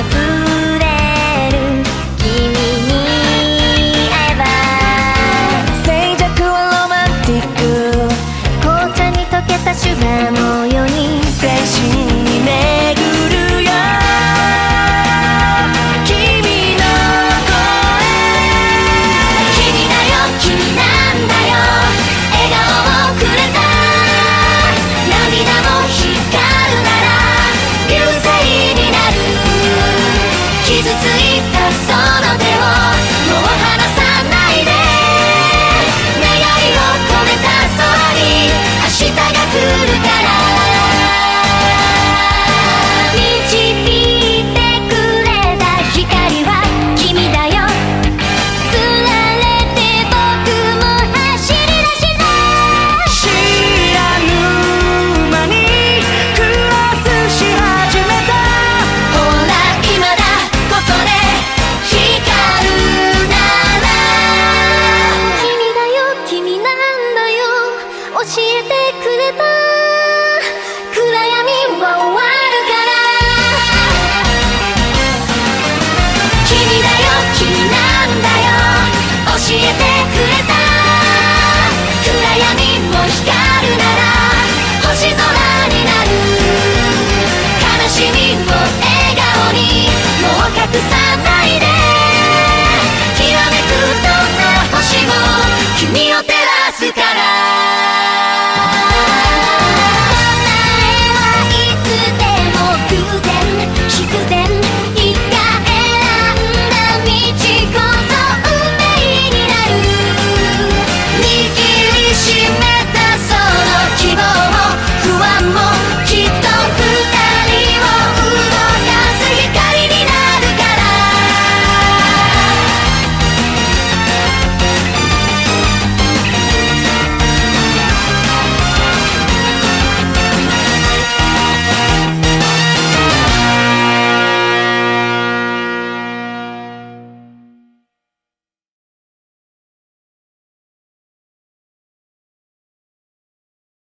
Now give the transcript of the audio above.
溢れ